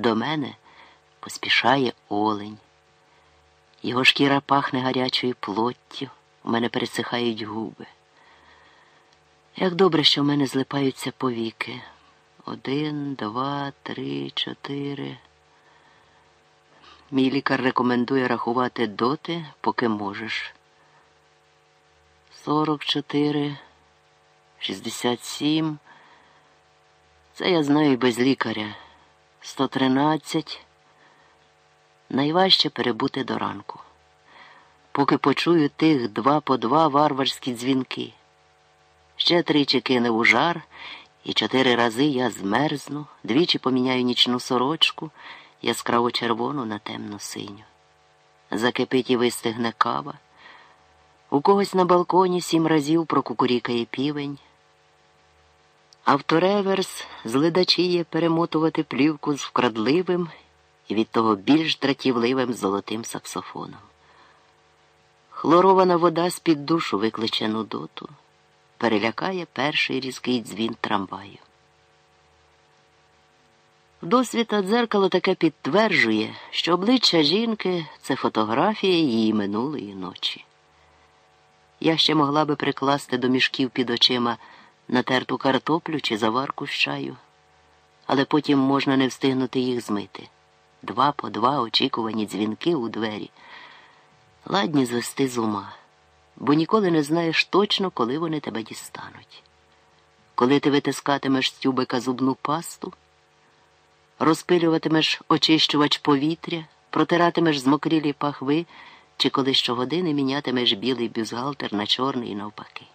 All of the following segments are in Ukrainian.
До мене поспішає олень. Його шкіра пахне гарячою плоттю, у мене пересихають губи. Як добре, що в мене злипаються повіки. Один, два, три, чотири. Мій лікар рекомендує рахувати доти, поки можеш. Сорок чотири, шістдесят сім. Це я знаю без лікаря. Сто тринадцять. Найважче перебути до ранку, поки почую тих два по два варварські дзвінки. Ще тричі кине у жар, і чотири рази я змерзну, двічі поміняю нічну сорочку, яскраво червону на темно синю. Закипить і вистигне кава. У когось на балконі сім разів прокукурікає півень. Автореверс зледачіє перемотувати плівку з вкрадливим і від того більш дратівливим золотим саксофоном. Хлорована вода з-під душу викличе нудоту, перелякає перший різкий дзвін трамваю. Досвіта дзеркало таке підтверджує, що обличчя жінки це фотографія її минулої ночі. Я ще могла би прикласти до мішків під очима натерту картоплю чи заварку з чаю, але потім можна не встигнути їх змити. Два по два очікувані дзвінки у двері, ладні звести з ума, бо ніколи не знаєш точно, коли вони тебе дістануть. Коли ти витискатимеш з тюбика зубну пасту, розпилюватимеш очищувач повітря, протиратимеш змокрілі пахви, чи коли щогодини мінятимеш білий бюзгалтер на чорний і навпаки.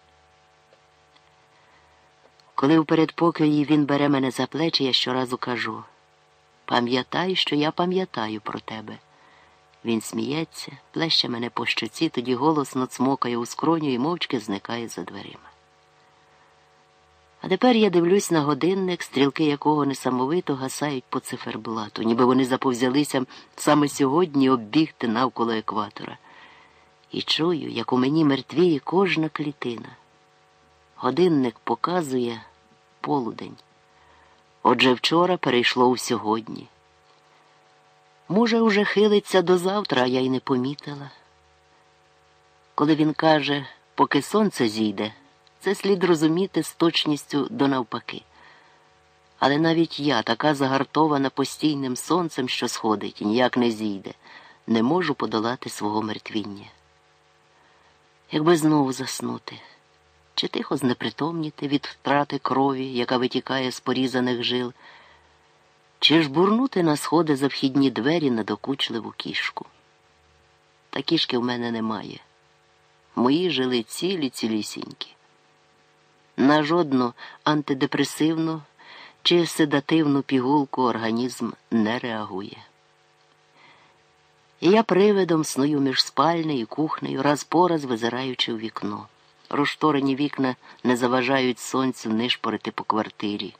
Коли в передпокої він бере мене за плечі, я щоразу кажу пам'ятай, що я пам'ятаю про тебе. Він сміється, плеще мене по щоці, тоді голосно цмокає у скроню і мовчки зникає за дверима. А тепер я дивлюсь на годинник, стрілки якого несамовито гасають по циферблату, ніби вони заповзялися саме сьогодні оббігти навколо екватора. І чую, як у мені мертвіє кожна клітина. Годинник показує полудень. Отже, вчора перейшло у сьогодні. Може, уже хилиться до завтра, а я й не помітила. Коли він каже, поки сонце зійде, це слід розуміти з точністю до навпаки. Але навіть я, така загартована постійним сонцем, що сходить ніяк не зійде, не можу подолати свого мертвіння. Якби знову заснути чи тихо знепритомніти від втрати крові, яка витікає з порізаних жил, чи ж бурнути на сходи за вхідні двері на докучливу кішку. Та кішки в мене немає. Мої жили цілі цілісінькі. На жодну антидепресивну чи седативну пігулку організм не реагує. І я привидом сную між спальнею і кухнею, раз по раз визираючи в вікно. Розшторені вікна не заважають сонцю нишпорити по квартирі.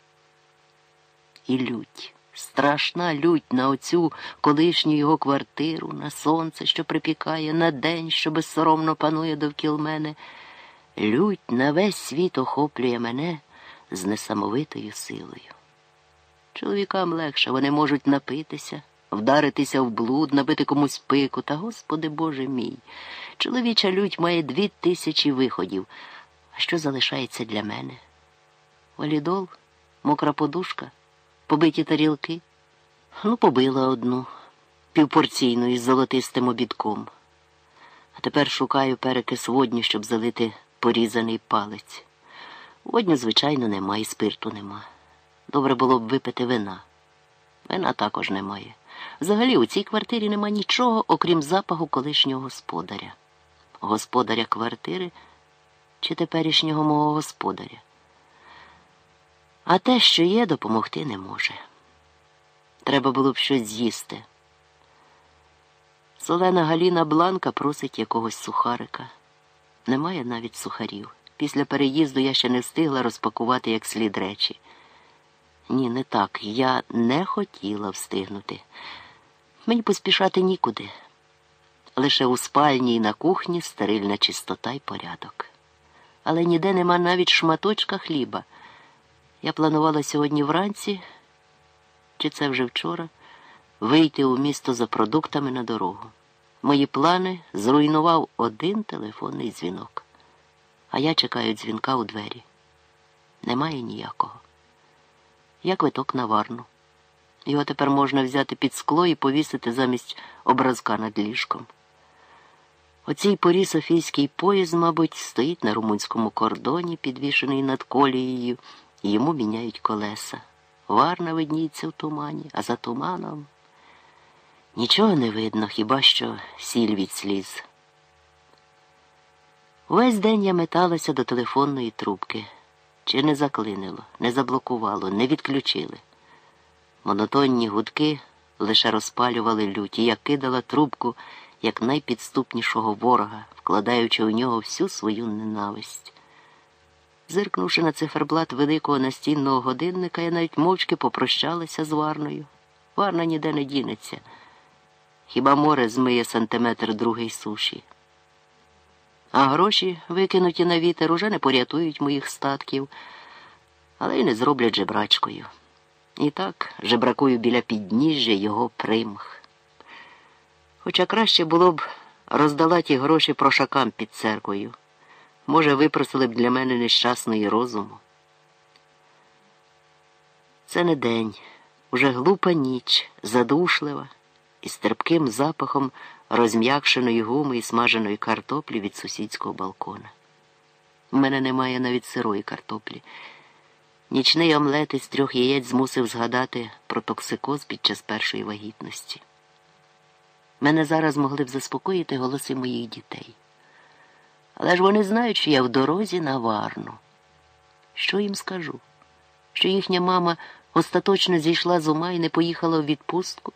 І лють, страшна лють на оцю колишню його квартиру, на сонце, що припікає, на день, що безсоромно панує довкіл мене. Лють на весь світ охоплює мене з несамовитою силою. Чоловікам легше вони можуть напитися, вдаритися в блуд, набити комусь пику, та, Господи Боже мій. Чоловіча лють має дві тисячі виходів. А що залишається для мене? Валідол, мокра подушка, побиті тарілки. Ну, побила одну, півпорційну із золотистим обідком. А тепер шукаю перекис водню, щоб залити порізаний палець. Водню, звичайно, нема і спирту нема. Добре було б випити вина. Вина також немає. Взагалі у цій квартирі нема нічого, окрім запаху колишнього господаря господаря квартири чи теперішнього мого господаря. А те, що є, допомогти не може. Треба було б щось з'їсти. Солена Галіна Бланка просить якогось сухарика. Немає навіть сухарів. Після переїзду я ще не встигла розпакувати як слід речі. Ні, не так. Я не хотіла встигнути. Мені поспішати нікуди. Лише у спальні і на кухні стерильна чистота й порядок. Але ніде нема навіть шматочка хліба. Я планувала сьогодні вранці, чи це вже вчора, вийти у місто за продуктами на дорогу. Мої плани зруйнував один телефонний дзвінок. А я чекаю дзвінка у двері. Немає ніякого. Я квиток на варну. Його тепер можна взяти під скло і повісити замість образка над ліжком. О цій порі Софійський поїзд, мабуть, стоїть на румунському кордоні, підвішений над колією, і йому міняють колеса. Варна видніється в тумані, а за туманом нічого не видно, хіба що сіль від сліз. Увесь день я металася до телефонної трубки. Чи не заклинило, не заблокувало, не відключили. Монотонні гудки лише розпалювали люті. Я кидала трубку як найпідступнішого ворога, вкладаючи у нього всю свою ненависть. Зиркнувши на циферблат великого настінного годинника, я навіть мовчки попрощалася з Варною. Варна ніде не дінеться. Хіба море змиє сантиметр другий суші. А гроші, викинуті на вітер, уже не порятують моїх статків, але й не зроблять жебрачкою. І так жебракую біля підніжжя його примх. Хоча краще було б роздала ті гроші прошакам під церквою. Може, випросили б для мене нещасної розуму. Це не день, уже глупа ніч, задушлива, із терпким запахом розм'якшеної гуми і смаженої картоплі від сусідського балкона. У мене немає навіть сирої картоплі. Нічний омлет із трьох яєць змусив згадати про токсикоз під час першої вагітності. Мене зараз могли б заспокоїти голоси моїх дітей. Але ж вони знають, що я в дорозі на Варну. Що їм скажу? Що їхня мама остаточно зійшла з ума і не поїхала в відпустку?